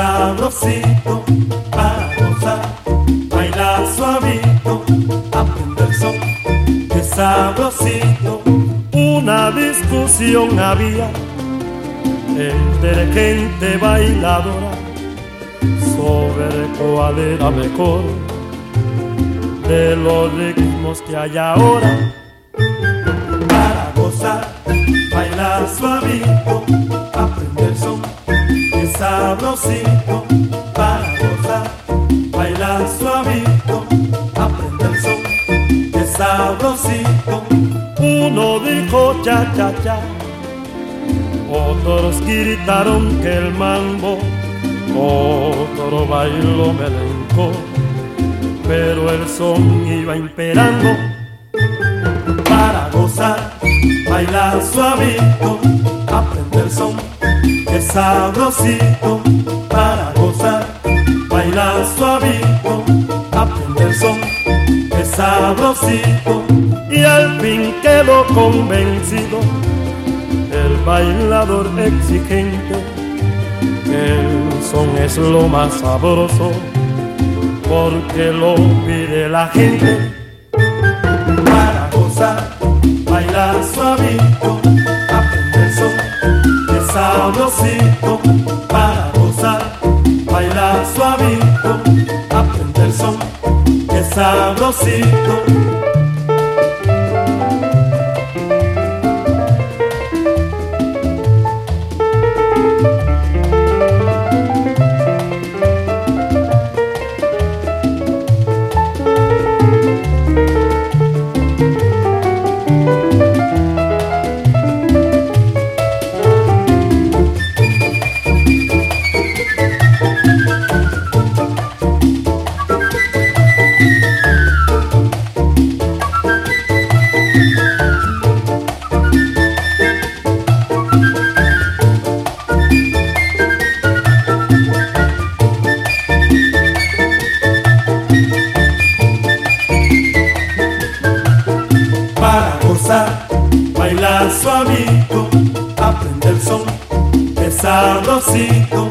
sabrosito para gozar, baila suavito, aprende el son, que sabrosito. Una discusión había entre gente bailadora sobre cuál era mejor de los ritmos que hay ahora para gozar, bailar suavito, aprender sabrosito para gozar, bailar suavito, aprender son, que sabrosito. Uno dijo cha cha cha, otros gritaron que el mambo, otro bailó melenco, pero el son iba imperando para gozar, bailar suavito, aprender son, que sabrosito, para gozar, bailar suavito, aprender son, que sabrosito, y al fin quedó convencido el bailador exigente, el son es lo más sabroso, porque lo pide la gente. Para gozar, bailar suavito, sabrosito, para gozar, bailar suavito, aprender son, que sabrosito. Bailar suavito, aprender son, sabrosito,